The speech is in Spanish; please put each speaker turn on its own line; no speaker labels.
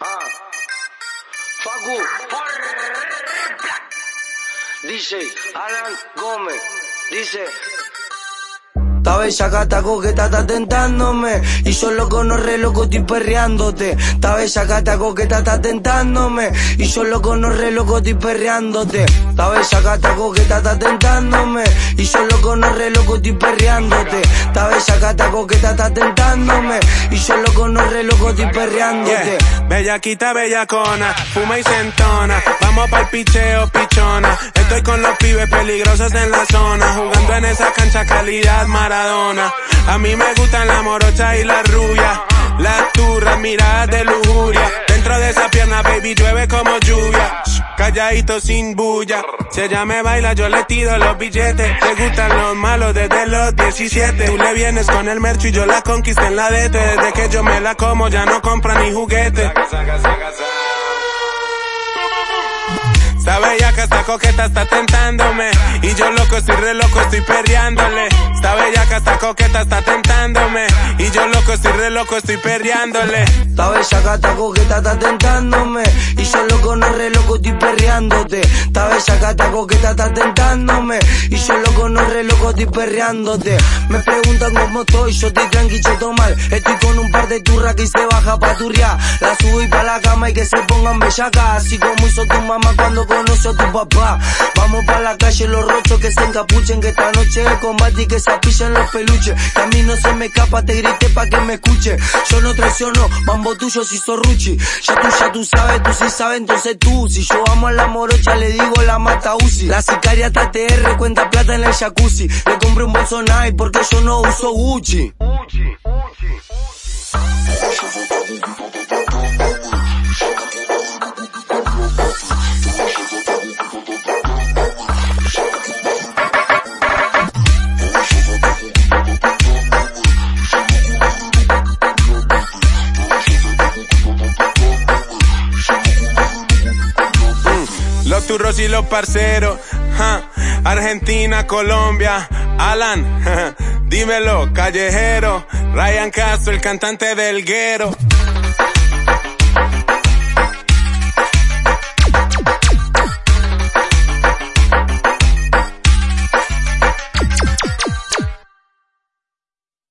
Ah. Facu. Dice Alan Gómez. Dice. Esta bella gata coqueta está tentándome Y yo loco no re loco estoy perreándote Esta bella gata coqueta está tentándome Y yo loco no re loco estoy perreándote Bella gata coqueta está tentándome Y yo loco no re loco estoy perreándote bella gata coqueta está tentándome Y yo loco no re loco estoy perreándote
yeah. Bellaquita bellacona, fuma y sentona Vamos pa'l picheo pichona Estoy con los pibes peligrosos en la zona Jugando en esa cancha calidad mara a mí me gustan la morocha y la rubia. Las turras, miradas de lujuria. Dentro de esa pierna, baby, llueve como lluvia. Calladito sin bulla. Si ella me baila, yo le tiro los billetes. Te gustan los malos desde los 17. Tú le vienes con el merch y yo la conquisté en la DT. Desde que yo me la como, ya no compra ni juguete. Esta bellaca, esta coqueta está tentándome. Y yo loco, estoy re loco, estoy perreándole. Esta bellaca, esta coqueta está tentándome. Yo loco, estoy re loco, estoy perreándole.
Esta bellaca, esta coqueta está tentándome. Y yo loco, no re loco, estoy perreándote. Esta bellaca, esta coqueta está tentándome. Y yo loco, no re loco, estoy perreándote. Me preguntan cómo estoy, yo estoy tranqui, cheto mal. Estoy con un par de turras que se baja pa' turriar. La subo y pa' la cama y que se pongan bellacas. Así como hizo tu mamá cuando conoció a tu papá. Vamos pa' la calle, los rochos que se encapuchen, que esta noche es combate y que se apillen los peluches. Que a mí no se me escapa, te grité pa' que me escuche. Yo no traiciono, mambo tuyo si sos ruchi. Ya tú, ya tú sabes, tú sí sabes, entonces tú. Si yo amo a la morocha, le digo la mata Uzi. La sicaria TR cuenta plata en el jacuzzi. Le compré un bolso Nike porque yo no uso Gucci. Gucci, Gucci.
Los y los parceros, Argentina, Colombia, Alan, dímelo, callejero, Ryan Castro, el cantante del guero.